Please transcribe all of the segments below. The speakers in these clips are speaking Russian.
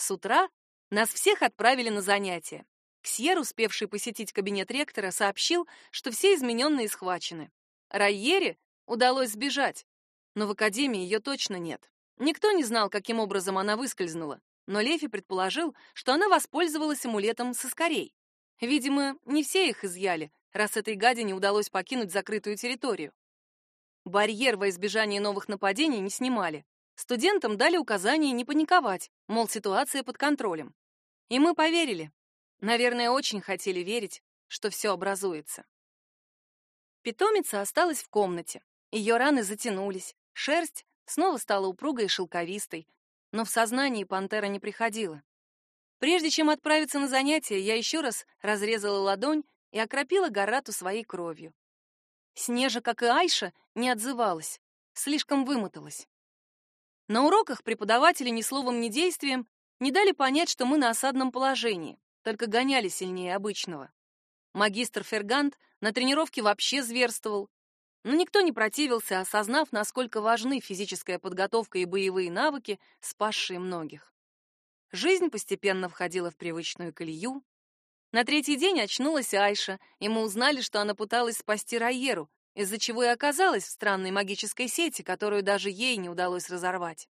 С утра нас всех отправили на занятия. Ксьер, успевший посетить кабинет ректора, сообщил, что все измененные схвачены. Райере удалось сбежать, но в академии ее точно нет. Никто не знал, каким образом она выскользнула, но Лефи предположил, что она воспользовалась амулетом соскорей. Видимо, не все их изъяли, раз этой гадине удалось покинуть закрытую территорию. Барьер во избежание новых нападений не снимали. Студентам дали указание не паниковать, мол, ситуация под контролем. И мы поверили. Наверное, очень хотели верить, что все образуется. Питомица осталась в комнате. Ее раны затянулись, шерсть снова стала упругой и шелковистой, но в сознании пантера не приходила. Прежде чем отправиться на занятия, я еще раз разрезала ладонь и окропила Гарату своей кровью. Снежа, как и Айша, не отзывалась, слишком вымоталась. На уроках преподаватели ни словом, ни действием не дали понять, что мы на осадном положении, только гоняли сильнее обычного. Магистр Фергант на тренировке вообще зверствовал, но никто не противился, осознав, насколько важны физическая подготовка и боевые навыки, спасшие многих. Жизнь постепенно входила в привычную колею, на третий день очнулась Айша, и мы узнали, что она пыталась спасти Райеру, из-за чего и оказалась в странной магической сети, которую даже ей не удалось разорвать.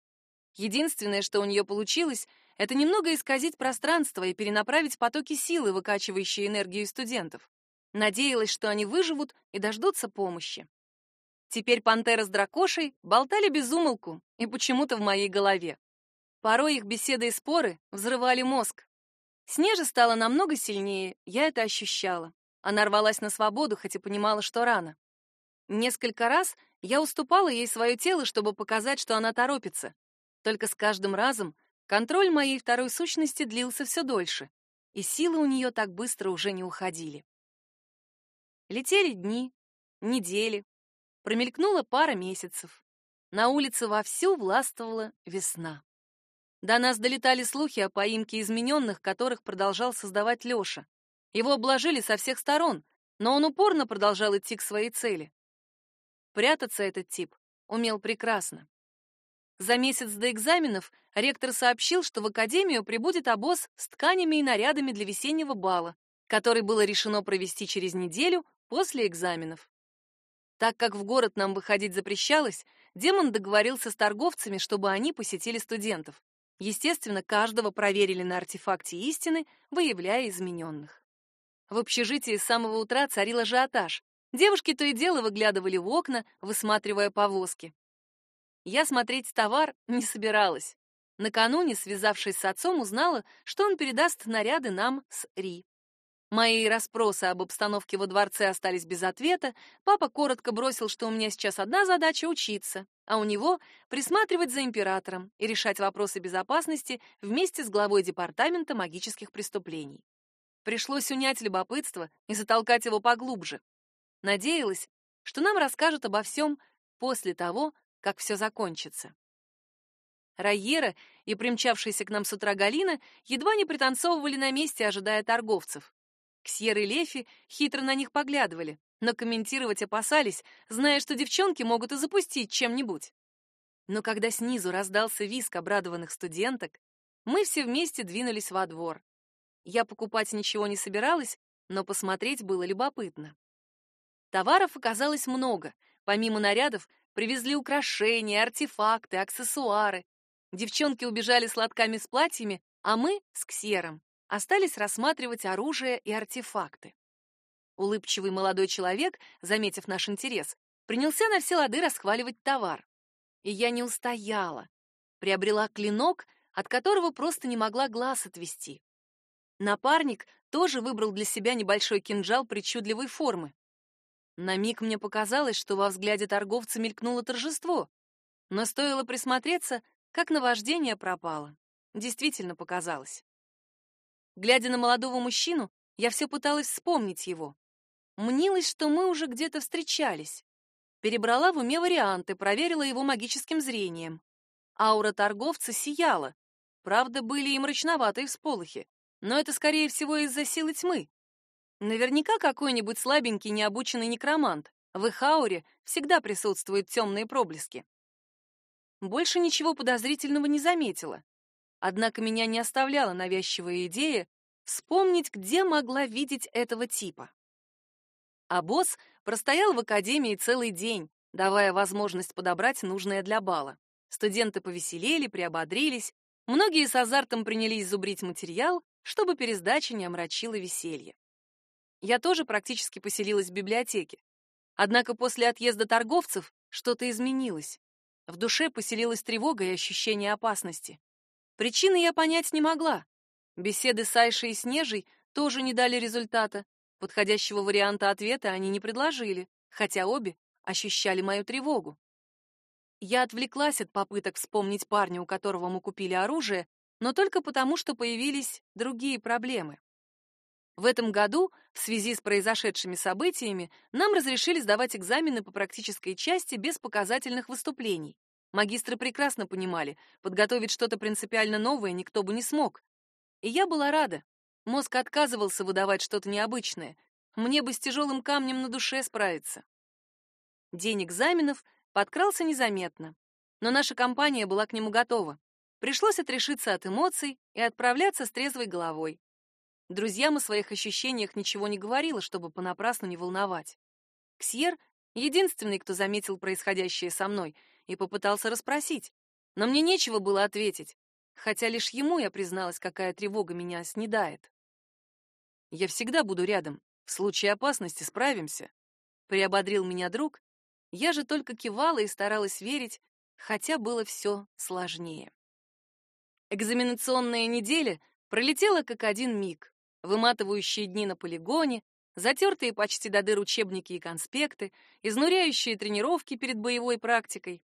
Единственное, что у нее получилось, это немного исказить пространство и перенаправить потоки силы, выкачивающие энергию студентов. Надеялась, что они выживут и дождутся помощи. Теперь пантера с дракошей болтали без умолку и почему-то в моей голове. Порой их беседы и споры взрывали мозг, Снежа стала намного сильнее, я это ощущала. Она рвалась на свободу, хотя понимала, что рано. Несколько раз я уступала ей свое тело, чтобы показать, что она торопится. Только с каждым разом контроль моей второй сущности длился все дольше, и силы у нее так быстро уже не уходили. Летели дни, недели, промелькнула пара месяцев. На улице вовсю властвовала весна. До нас долетали слухи о поимке измененных, которых продолжал создавать Лёша. Его обложили со всех сторон, но он упорно продолжал идти к своей цели. Прятаться этот тип умел прекрасно. За месяц до экзаменов ректор сообщил, что в академию прибудет обоз с тканями и нарядами для весеннего бала, который было решено провести через неделю после экзаменов. Так как в город нам выходить запрещалось, демон договорился с торговцами, чтобы они посетили студентов. Естественно, каждого проверили на артефакте истины, выявляя измененных. В общежитии с самого утра царил ажиотаж. Девушки то и дело выглядывали в окна, высматривая повозки. Я смотреть товар не собиралась. Накануне, связавшись с отцом, узнала, что он передаст наряды нам с Ри. Мои расспросы об обстановке во дворце остались без ответа. Папа коротко бросил, что у меня сейчас одна задача — учиться, а у него — присматривать за императором и решать вопросы безопасности вместе с главой департамента магических преступлений. Пришлось унять любопытство и затолкать его поглубже. Надеялась, что нам расскажут обо всем после того, как все закончится. Райера и примчавшаяся к нам с утра Галина едва не пританцовывали на месте, ожидая торговцев. Ксьер и Лефи хитро на них поглядывали, но комментировать опасались, зная, что девчонки могут и запустить чем-нибудь. Но когда снизу раздался визг обрадованных студенток, мы все вместе двинулись во двор. Я покупать ничего не собиралась, но посмотреть было любопытно. Товаров оказалось много. Помимо нарядов привезли украшения, артефакты, аксессуары. Девчонки убежали с лотками с платьями, а мы с Ксером остались рассматривать оружие и артефакты. Улыбчивый молодой человек, заметив наш интерес, принялся на все лады расхваливать товар. И я не устояла. Приобрела клинок, от которого просто не могла глаз отвести. Напарник тоже выбрал для себя небольшой кинжал причудливой формы. На миг мне показалось, что во взгляде торговца мелькнуло торжество, но стоило присмотреться, как наваждение пропало. Действительно показалось. Глядя на молодого мужчину, я все пыталась вспомнить его. Мнилось, что мы уже где-то встречались. Перебрала в уме варианты, проверила его магическим зрением. Аура торговца сияла. Правда, были и мрачноватые всполохи, но это, скорее всего, из-за силы тьмы. Наверняка какой-нибудь слабенький необученный некромант. В их ауре всегда присутствуют темные проблески. Больше ничего подозрительного не заметила. Однако меня не оставляла навязчивая идея вспомнить, где могла видеть этого типа. А босс простоял в академии целый день, давая возможность подобрать нужное для бала. Студенты повеселели, приободрились, многие с азартом принялись зубрить материал, чтобы пересдача не омрачила веселье. Я тоже практически поселилась в библиотеке. Однако после отъезда торговцев что-то изменилось. В душе поселилась тревога и ощущение опасности. Причины я понять не могла. Беседы с Айшей и Снежей тоже не дали результата. Подходящего варианта ответа они не предложили, хотя обе ощущали мою тревогу. Я отвлеклась от попыток вспомнить парня, у которого мы купили оружие, но только потому, что появились другие проблемы. В этом году, в связи с произошедшими событиями, нам разрешили сдавать экзамены по практической части без показательных выступлений. Магистры прекрасно понимали, подготовить что-то принципиально новое никто бы не смог. И я была рада. Мозг отказывался выдавать что-то необычное. Мне бы с тяжелым камнем на душе справиться. День экзаменов подкрался незаметно, но наша компания была к нему готова. Пришлось отрешиться от эмоций и отправляться с трезвой головой. Друзьям о своих ощущениях ничего не говорила, чтобы понапрасну не волновать. Ксьер — единственный, кто заметил происходящее со мной и попытался расспросить, но мне нечего было ответить, хотя лишь ему я призналась, какая тревога меня снедает. «Я всегда буду рядом. В случае опасности справимся», — приободрил меня друг. Я же только кивала и старалась верить, хотя было все сложнее. Экзаменационная неделя пролетела как один миг выматывающие дни на полигоне, затертые почти до дыр учебники и конспекты, изнуряющие тренировки перед боевой практикой.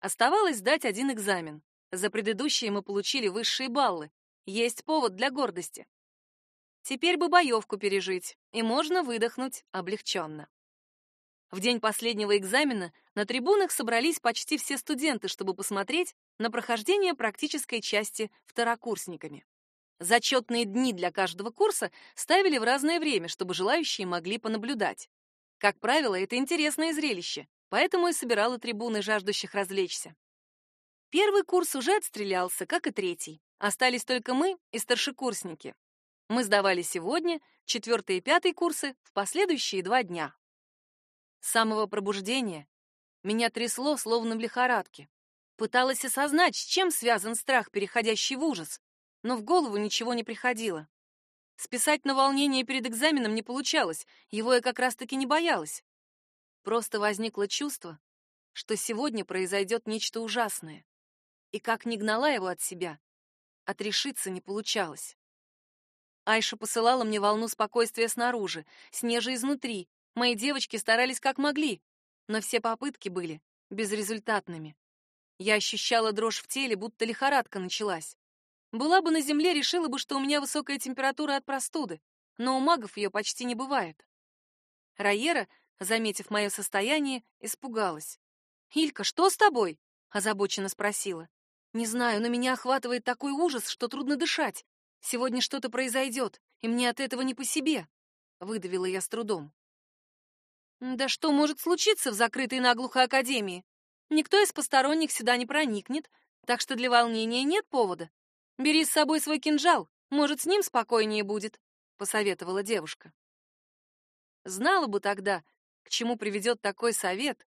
Оставалось сдать один экзамен. За предыдущие мы получили высшие баллы. Есть повод для гордости. Теперь бы боевку пережить, и можно выдохнуть облегченно. В день последнего экзамена на трибунах собрались почти все студенты, чтобы посмотреть на прохождение практической части второкурсниками. Зачетные дни для каждого курса ставили в разное время, чтобы желающие могли понаблюдать. Как правило, это интересное зрелище, поэтому и собирала трибуны жаждущих развлечься. Первый курс уже отстрелялся, как и третий. Остались только мы и старшекурсники. Мы сдавали сегодня, четвертый и пятый курсы в последующие два дня. С самого пробуждения меня трясло, словно в лихорадке. Пыталась осознать, с чем связан страх, переходящий в ужас но в голову ничего не приходило. Списать на волнение перед экзаменом не получалось, его я как раз-таки не боялась. Просто возникло чувство, что сегодня произойдет нечто ужасное. И как ни гнала его от себя, отрешиться не получалось. Айша посылала мне волну спокойствия снаружи, снежа изнутри. Мои девочки старались как могли, но все попытки были безрезультатными. Я ощущала дрожь в теле, будто лихорадка началась. Была бы на земле, решила бы, что у меня высокая температура от простуды, но у магов ее почти не бывает. Райера, заметив мое состояние, испугалась. «Илька, что с тобой?» — озабоченно спросила. «Не знаю, но меня охватывает такой ужас, что трудно дышать. Сегодня что-то произойдет, и мне от этого не по себе», — выдавила я с трудом. «Да что может случиться в закрытой наглухо академии? Никто из посторонних сюда не проникнет, так что для волнения нет повода. Бери с собой свой кинжал, может, с ним спокойнее будет, посоветовала девушка. Знала бы тогда, к чему приведет такой совет,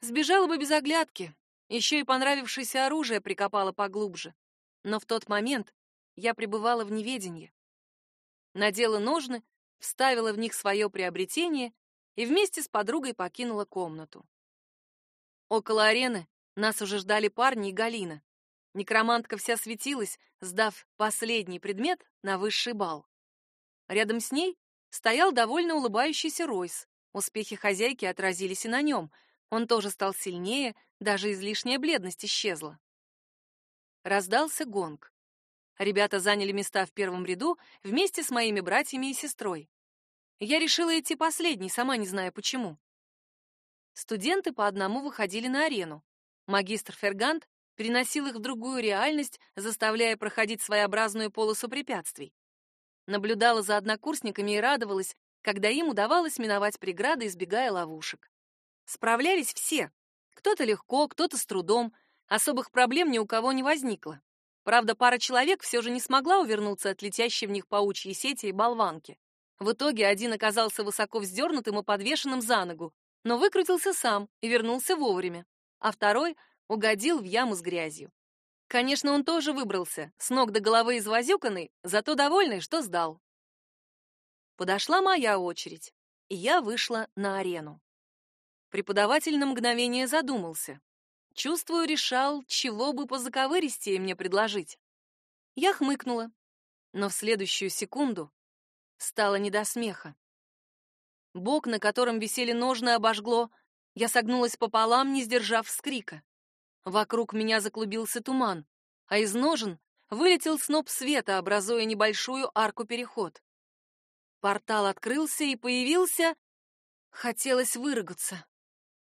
сбежала бы без оглядки, еще и понравившееся оружие прикопала поглубже. Но в тот момент я пребывала в неведении. Надела ножны, вставила в них свое приобретение и вместе с подругой покинула комнату. Около арены нас уже ждали парни и Галина. Некромантка вся светилась, сдав последний предмет на высший бал. Рядом с ней стоял довольно улыбающийся Ройс. Успехи хозяйки отразились и на нем. Он тоже стал сильнее, даже излишняя бледность исчезла. Раздался гонг. Ребята заняли места в первом ряду вместе с моими братьями и сестрой. Я решила идти последней, сама не зная почему. Студенты по одному выходили на арену. Магистр Фергант переносил их в другую реальность, заставляя проходить своеобразную полосу препятствий. Наблюдала за однокурсниками и радовалась, когда им удавалось миновать преграды, избегая ловушек. Справлялись все. Кто-то легко, кто-то с трудом. Особых проблем ни у кого не возникло. Правда, пара человек все же не смогла увернуться от летящей в них паучьей сети и болванки. В итоге один оказался высоко вздернутым и подвешенным за ногу, но выкрутился сам и вернулся вовремя, а второй угодил в яму с грязью. Конечно, он тоже выбрался, с ног до головы извозюканный, зато довольный, что сдал. Подошла моя очередь, и я вышла на арену. Преподаватель на мгновение задумался. Чувствую, решал, чего бы по заковыристее мне предложить. Я хмыкнула, но в следующую секунду стало не до смеха. Бок, на котором висели ножны, обожгло. Я согнулась пополам, не сдержав вскрика. Вокруг меня заклубился туман, а из ножен вылетел сноп света, образуя небольшую арку-переход. Портал открылся и появился... Хотелось выругаться.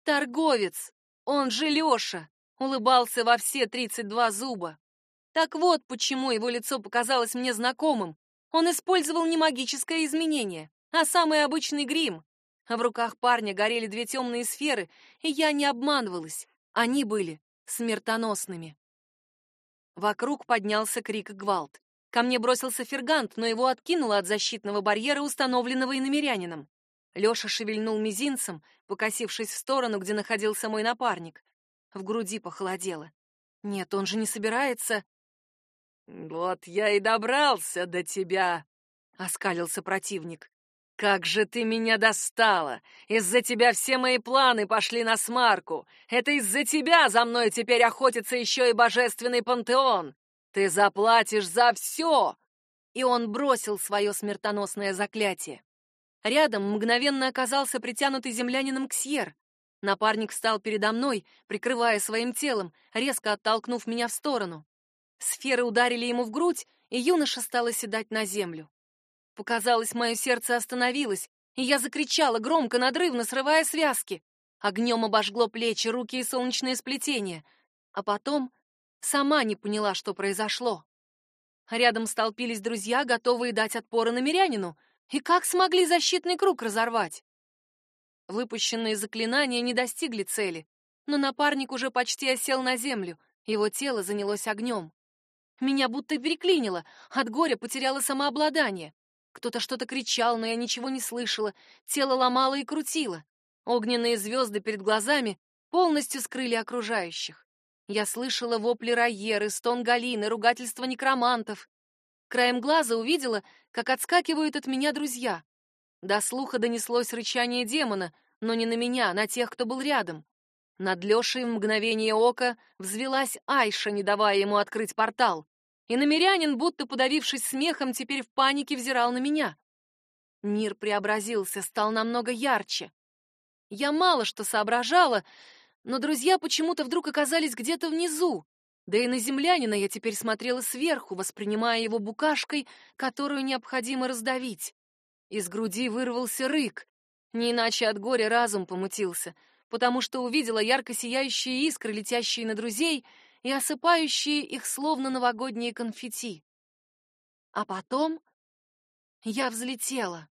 Торговец, он же Лёша, улыбался во все тридцать два зуба. Так вот, почему его лицо показалось мне знакомым. Он использовал не магическое изменение, а самый обычный грим. В руках парня горели две темные сферы, и я не обманывалась. Они были смертоносными. Вокруг поднялся крик гвалт. Ко мне бросился фергант, но его откинуло от защитного барьера, установленного иномерянином. Лёша шевельнул мизинцем, покосившись в сторону, где находился мой напарник. В груди похолодело. Нет, он же не собирается. Вот я и добрался до тебя, оскалился противник. Как же ты меня достала! Из-за тебя все мои планы пошли на смарку. Это из-за тебя за мной теперь охотится еще и божественный пантеон. Ты заплатишь за все!» И он бросил свое смертоносное заклятие. Рядом мгновенно оказался притянутый землянином Ксьер. Напарник встал передо мной, прикрывая своим телом, резко оттолкнув меня в сторону. Сферы ударили ему в грудь, и юноша стал оседать на землю. Показалось, мое сердце остановилось, и я закричала громко, надрывно, срывая связки. Огнем обожгло плечи, руки и солнечное сплетение. А потом сама не поняла, что произошло. Рядом столпились друзья, готовые дать отпор намерянину. И как смогли защитный круг разорвать? Выпущенные заклинания не достигли цели, но напарник уже почти осел на землю, его тело занялось огнем. Меня будто переклинило, от горя потеряла самообладание. Кто-то что-то кричал, но я ничего не слышала. Тело ломало и крутило. Огненные звезды перед глазами полностью скрыли окружающих. Я слышала вопли Райеры, стон Галины, ругательства некромантов. Краем глаза увидела, как отскакивают от меня друзья. До слуха донеслось рычание демона, но не на меня, а на тех, кто был рядом. Над Лешей в мгновение ока взвелась Айша, не давая ему открыть портал и намерянин, будто подавившись смехом, теперь в панике взирал на меня. Мир преобразился, стал намного ярче. Я мало что соображала, но друзья почему-то вдруг оказались где-то внизу. Да и на землянина я теперь смотрела сверху, воспринимая его букашкой, которую необходимо раздавить. Из груди вырвался рык. Не иначе от горя разум помутился, потому что увидела ярко сияющие искры, летящие на друзей — и осыпающие их словно новогодние конфетти. А потом я взлетела,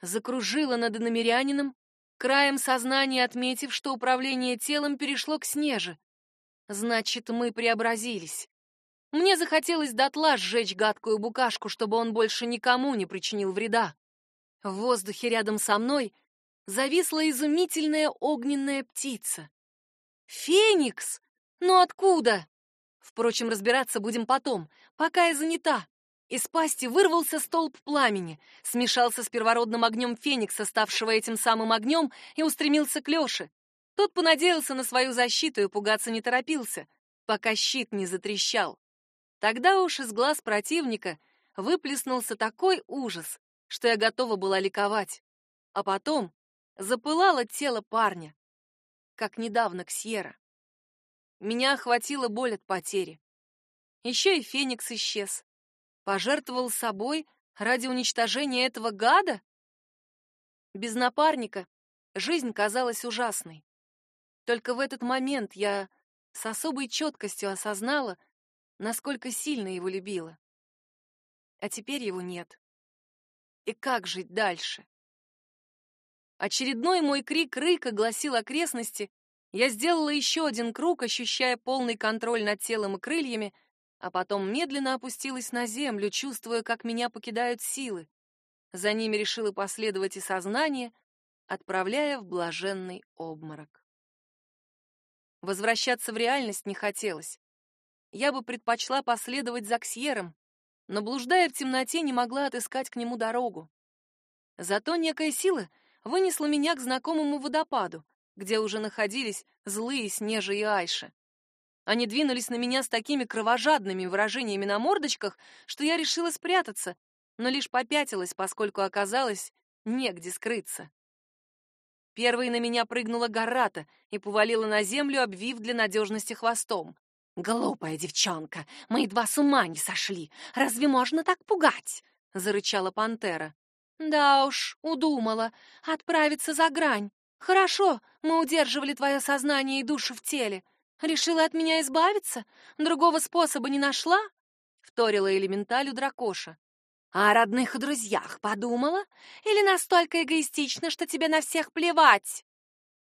закружила над иномерянином, краем сознания отметив, что управление телом перешло к Снеже. Значит, мы преобразились. Мне захотелось дотла сжечь гадкую букашку, чтобы он больше никому не причинил вреда. В воздухе рядом со мной зависла изумительная огненная птица. Феникс! Но откуда? Впрочем, разбираться будем потом, пока я занята. Из пасти вырвался столб пламени, смешался с первородным огнем феникса, ставшего этим самым огнем, и устремился к Лёше. Тот понадеялся на свою защиту и пугаться не торопился, пока щит не затрещал. Тогда уж из глаз противника выплеснулся такой ужас, что я готова была ликовать. А потом запылало тело парня, как недавно Ксьера. Меня охватила боль от потери. Еще и Феникс исчез. Пожертвовал собой ради уничтожения этого гада? Без напарника жизнь казалась ужасной. Только в этот момент я с особой четкостью осознала, насколько сильно его любила. А теперь его нет. И как жить дальше? Очередной мой крик рыка гласил окрестности, я сделала еще один круг, ощущая полный контроль над телом и крыльями, а потом медленно опустилась на землю, чувствуя, как меня покидают силы. За ними решила последовать и сознание, отправляя в блаженный обморок. Возвращаться в реальность не хотелось. Я бы предпочла последовать за Ксьером, но, блуждая в темноте, не могла отыскать к нему дорогу. Зато некая сила вынесла меня к знакомому водопаду, где уже находились злые Снежа и Айша. Они двинулись на меня с такими кровожадными выражениями на мордочках, что я решила спрятаться, но лишь попятилась, поскольку оказалось негде скрыться. Первой на меня прыгнула Гарата и повалила на землю, обвив для надежности хвостом. «Глупая девчонка, мы едва с ума не сошли. Разве можно так пугать?» — зарычала пантера. «Да уж, удумала. Отправиться за грань. Хорошо, мы удерживали твое сознание и душу в теле. Решила от меня избавиться? Другого способа не нашла?» — вторила элементалю дракоша. «А о родных и друзьях подумала? Или настолько эгоистично, что тебе на всех плевать?»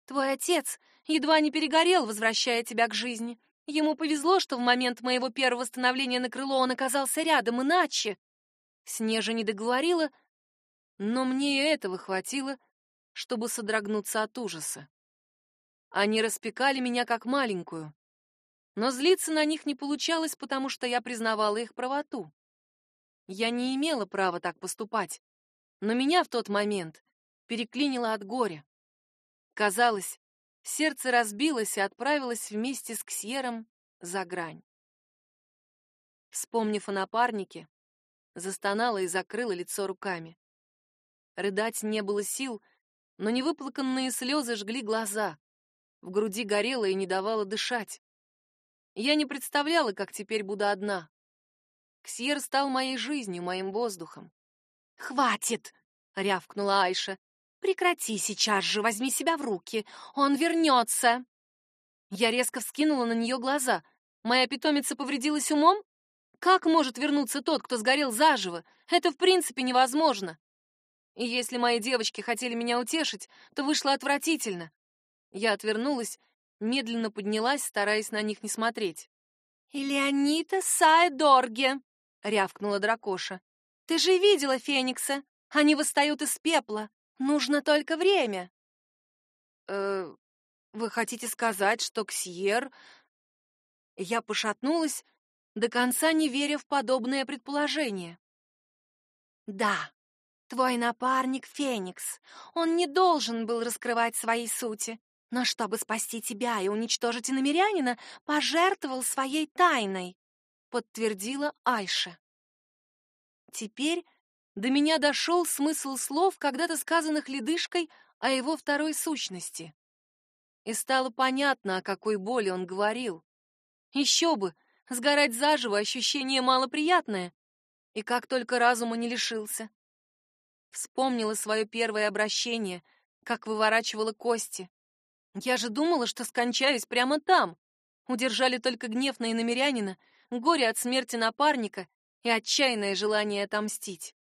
«Твой отец едва не перегорел, возвращая тебя к жизни. Ему повезло, что в момент моего первого становления на крыло он оказался рядом, иначе...» Снежа не договорила, но мне и этого хватило, чтобы содрогнуться от ужаса. Они распекали меня как маленькую, но злиться на них не получалось, потому что я признавала их правоту. Я не имела права так поступать, но меня в тот момент переклинило от горя. Казалось, сердце разбилось и отправилось вместе с Ксьером за грань. Вспомнив о напарнике, застонала и закрыла лицо руками. Рыдать не было сил, но невыплаканные слезы жгли глаза. В груди горело и не давало дышать. Я не представляла, как теперь буду одна. Ксьер стал моей жизнью, моим воздухом. «Хватит!» — рявкнула Айша. «Прекрати сейчас же, возьми себя в руки. Он вернется!» Я резко вскинула на нее глаза. Моя питомица повредилась умом? Как может вернуться тот, кто сгорел заживо? Это в принципе невозможно. И если мои девочки хотели меня утешить, то вышло отвратительно. Я отвернулась, медленно поднялась, стараясь на них не смотреть. «Элеонита Саэдорге!» — рявкнула дракоша. «Ты же видела Феникса! Они восстают из пепла! Нужно только время!» «Э, вы хотите сказать, что Ксьер...» Я пошатнулась, до конца не веря в подобное предположение. «Да, твой напарник Феникс. Он не должен был раскрывать своей сути, но чтобы спасти тебя и уничтожить иномерянина, пожертвовал своей тайной подтвердила Айша. Теперь до меня дошел смысл слов, когда-то сказанных ледышкой о его второй сущности. И стало понятно, о какой боли он говорил. Еще бы, сгорать заживо ощущение малоприятное, и как только разума не лишился. Вспомнила свое первое обращение, как выворачивала кости. Я же думала, что скончаюсь прямо там. Удержали только гнев на иномерянина горе от смерти напарника и отчаянное желание отомстить.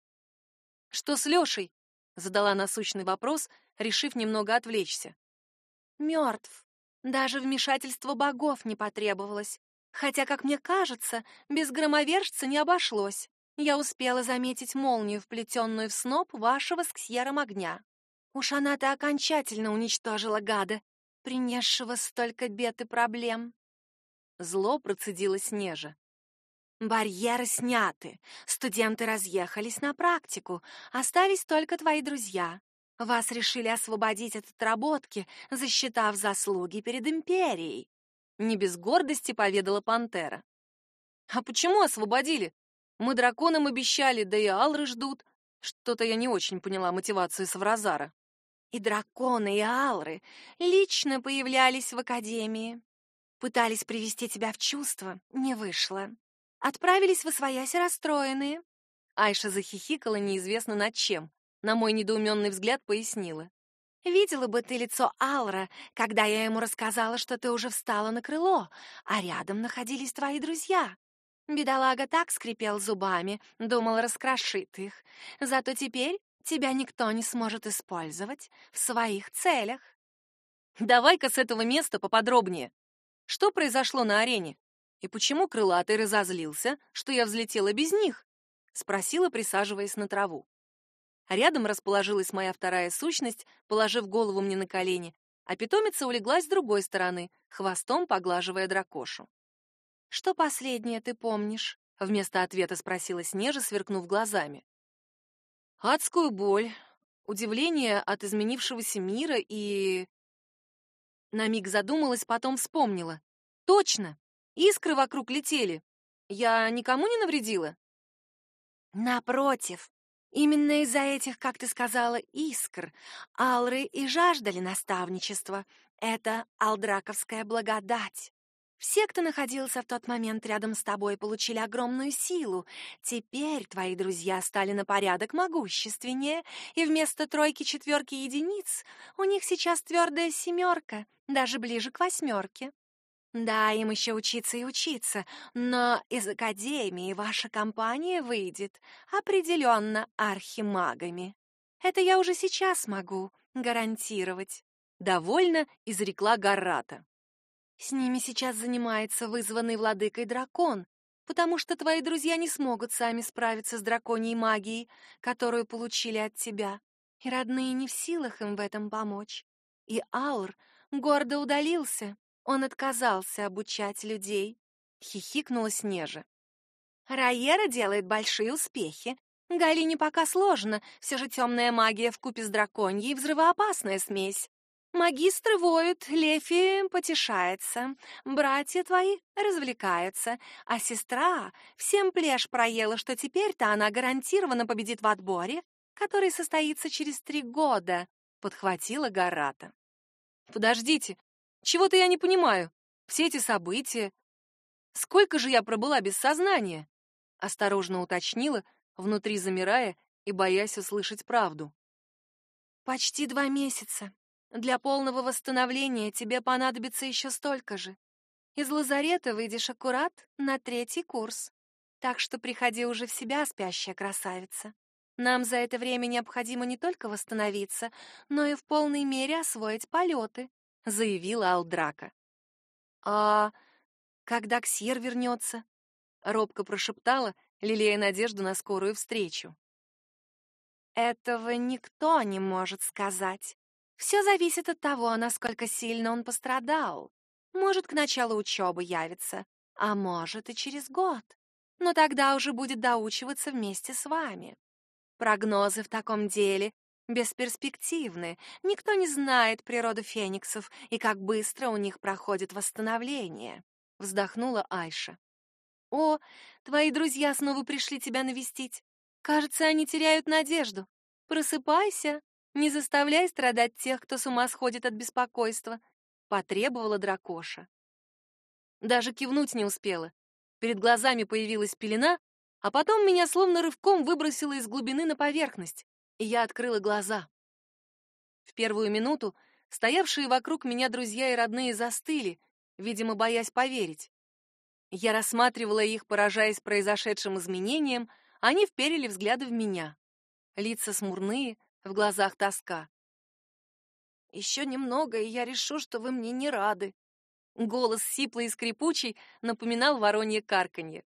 «Что с Лешей?» — задала насущный вопрос, решив немного отвлечься. «Мертв. Даже вмешательство богов не потребовалось. Хотя, как мне кажется, без громовержца не обошлось. Я успела заметить молнию, вплетенную в сноп вашего с Ксьером огня. Уж она-то окончательно уничтожила гада, принесшего столько бед и проблем. Зло процедила Снежа. Барьеры сняты. Студенты разъехались на практику. Остались только твои друзья. Вас решили освободить от отработки, засчитав заслуги перед империей. Не без гордости поведала пантера. А почему освободили? Мы драконам обещали, да и алры ждут. Что-то я не очень поняла мотивацию Савразара. И драконы, и алры лично появлялись в академии. Пытались привести тебя в чувство, не вышло. Отправились в освоясь расстроенные. Айша захихикала неизвестно над чем. На мой недоуменный взгляд пояснила. Видела бы ты лицо Алра, когда я ему рассказала, что ты уже встала на крыло, а рядом находились твои друзья. Бедолага так скрипел зубами, думал, раскрошит их. Зато теперь тебя никто не сможет использовать в своих целях. Давай-ка с этого места поподробнее. Что произошло на арене? И почему крылатый разозлился, что я взлетела без них? Спросила, присаживаясь на траву. Рядом расположилась моя вторая сущность, положив голову мне на колени, а питомица улеглась с другой стороны, хвостом поглаживая дракошу. «Что последнее ты помнишь?» — вместо ответа спросила Снежа, сверкнув глазами. «Адскую боль, удивление от изменившегося мира и...» На миг задумалась, потом вспомнила. «Точно! Искры вокруг летели. Я никому не навредила?» «Напротив, именно из-за этих, как ты сказала, искр, алры и жаждали наставничества. Это алдраковская благодать. Все, кто находился в тот момент рядом с тобой, получили огромную силу. Теперь твои друзья стали на порядок могущественнее, и вместо тройки-четверки единиц у них сейчас твердая семерка, даже ближе к восьмерке. Да, им еще учиться и учиться, но из академии ваша компания выйдет определенно архимагами. Это я уже сейчас могу гарантировать. Довольно изрекла Гаррата. С ними сейчас занимается вызванный владыкой дракон, потому что твои друзья не смогут сами справиться с драконьей магией, которую получили от тебя, и родные не в силах им в этом помочь. И Аур гордо удалился, он отказался обучать людей. Хихикнула Снежа. Райера делает большие успехи. Галине пока сложно, все же темная магия вкупе с драконьей — взрывоопасная смесь. Магистры воют, Лефи потешается, братья твои развлекаются, а сестра всем плешь проела, что теперь-то она гарантированно победит в отборе, который состоится через три года, — подхватила Гарата. «Подождите, чего-то я не понимаю. Все эти события. Сколько же я пробыла без сознания?» — осторожно уточнила, внутри замирая и боясь услышать правду. «Почти два месяца», для полного восстановления тебе понадобится еще столько же. Из лазарета выйдешь аккурат на третий курс. Так что приходи уже в себя, спящая красавица. Нам за это время необходимо не только восстановиться, но и в полной мере освоить полеты», — заявила Алдрака. «А когда Ксьер вернется?» — робко прошептала, лелея надежду на скорую встречу. «Этого никто не может сказать», все зависит от того, насколько сильно он пострадал. Может, к началу учебы явится, а может и через год. Но тогда уже будет доучиваться вместе с вами. Прогнозы в таком деле бесперспективны. Никто не знает природу фениксов и как быстро у них проходит восстановление. Вздохнула Айша. О, твои друзья снова пришли тебя навестить. Кажется, они теряют надежду. Просыпайся, не заставляй страдать тех, кто с ума сходит от беспокойства, потребовала дракоша. Даже кивнуть не успела. Перед глазами появилась пелена, а потом меня словно рывком выбросило из глубины на поверхность, и я открыла глаза. В первую минуту стоявшие вокруг меня друзья и родные застыли, видимо, боясь поверить. Я рассматривала их, поражаясь произошедшим изменениям, они вперили взгляды в меня. Лица смурные, в глазах тоска. «Еще немного, и я решу, что вы мне не рады». Голос сиплый и скрипучий напоминал воронье карканье.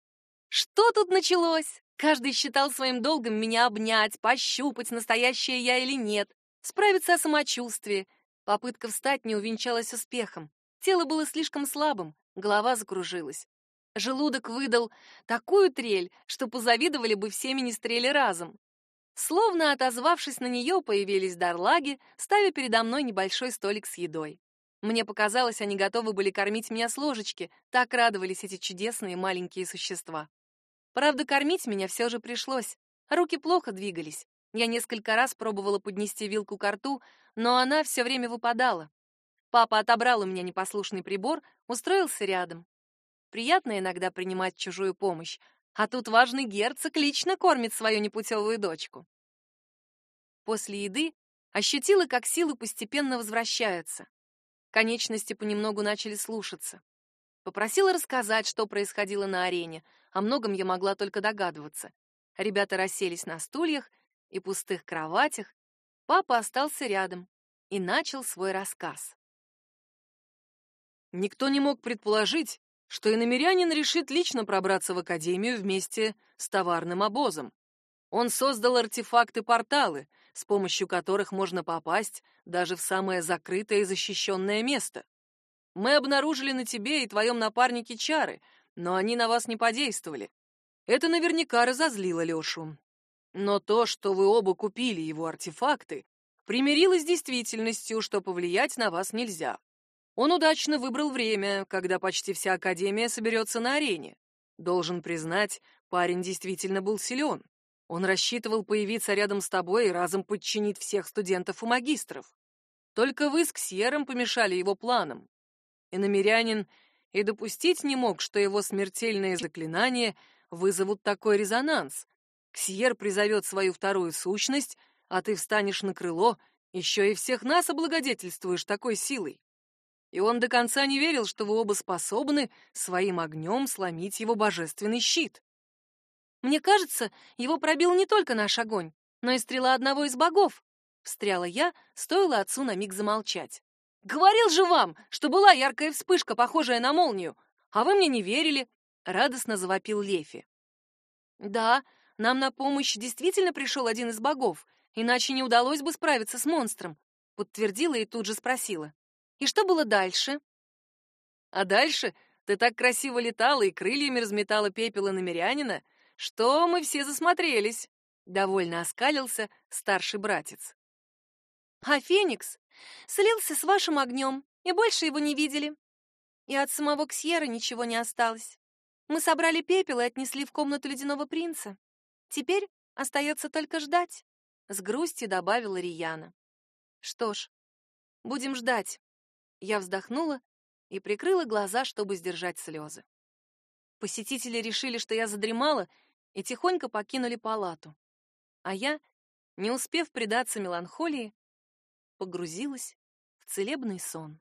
«Что тут началось?» Каждый считал своим долгом меня обнять, пощупать, настоящая я или нет, справиться о самочувствии. Попытка встать не увенчалась успехом. Тело было слишком слабым, голова закружилась. Желудок выдал такую трель, что позавидовали бы все министрели разом. Словно отозвавшись на нее, появились дарлаги, ставя передо мной небольшой столик с едой. Мне показалось, они готовы были кормить меня с ложечки, так радовались эти чудесные маленькие существа. Правда, кормить меня все же пришлось. Руки плохо двигались. Я несколько раз пробовала поднести вилку к рту, но она все время выпадала. Папа отобрал у меня непослушный прибор, устроился рядом. Приятно иногда принимать чужую помощь, а тут важный герцог лично кормит свою непутевую дочку. После еды ощутила, как силы постепенно возвращаются. Конечности понемногу начали слушаться. Попросила рассказать, что происходило на арене. О многом я могла только догадываться. Ребята расселись на стульях и пустых кроватях. Папа остался рядом и начал свой рассказ. Никто не мог предположить, что иномерянин решит лично пробраться в Академию вместе с товарным обозом. Он создал артефакты-порталы, с помощью которых можно попасть даже в самое закрытое и защищенное место. Мы обнаружили на тебе и твоем напарнике чары, но они на вас не подействовали. Это наверняка разозлило Лешу. Но то, что вы оба купили его артефакты, примирилось с действительностью, что повлиять на вас нельзя. Он удачно выбрал время, когда почти вся Академия соберется на арене. Должен признать, парень действительно был силен. Он рассчитывал появиться рядом с тобой и разом подчинить всех студентов и магистров. Только вы с Ксьером помешали его планам. И намерянин и допустить не мог, что его смертельные заклинания вызовут такой резонанс. Ксьер призовет свою вторую сущность, а ты встанешь на крыло, еще и всех нас облагодетельствуешь такой силой. И он до конца не верил, что вы оба способны своим огнем сломить его божественный щит. Мне кажется, его пробил не только наш огонь, но и стрела одного из богов. Встряла я, стоило отцу на миг замолчать. Говорил же вам, что была яркая вспышка, похожая на молнию, а вы мне не верили, радостно завопил Лефи. Да, нам на помощь действительно пришел один из богов, иначе не удалось бы справиться с монстром, подтвердила и тут же спросила. И что было дальше? А дальше ты так красиво летала и крыльями разметала пепел на мирянина, что мы все засмотрелись, довольно оскалился старший братец. А Феникс слился с вашим огнем, и больше его не видели. И от самого Ксьера ничего не осталось. Мы собрали пепел и отнесли в комнату ледяного принца. Теперь остается только ждать, с грустью добавила Рияна. Что ж, будем ждать. Я вздохнула и прикрыла глаза, чтобы сдержать слезы. Посетители решили, что я задремала, и тихонько покинули палату. А я, не успев предаться меланхолии, погрузилась в целебный сон.